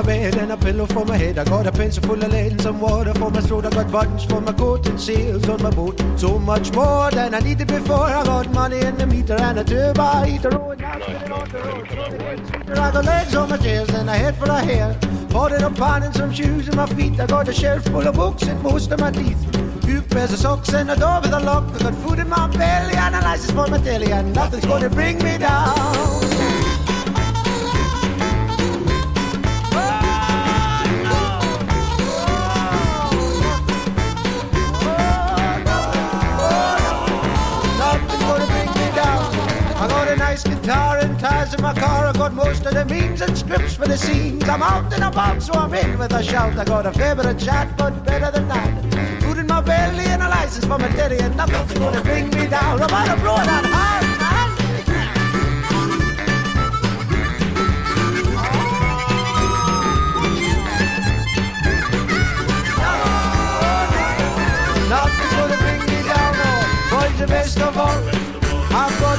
My bed and a pillow for my head. I got a pencil full of lead and some water for my throat. I got buttons for my coat and sails on my boat. So much more than I needed before. I got money in the meter and a turbo heater. Oh, on. I got legs on my chairs and a head for a hair. It up on and some shoes in my feet. I got a shelf full of books and most of my teeth. Two pairs of socks and a door with a lock. I got food in my belly and a license for my telly. And nothing's gonna bring me down. Nice guitar and tires in my car. I got most of the means and scripts for the scenes. I'm out and about, so I'm in with a shout. I got a fair bit chat, but better than that. Food in my belly and a license for my daddy, and nothing's gonna bring me down. I'm gonna blow that. Boys, the best of all, I've got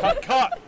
Cut, cut.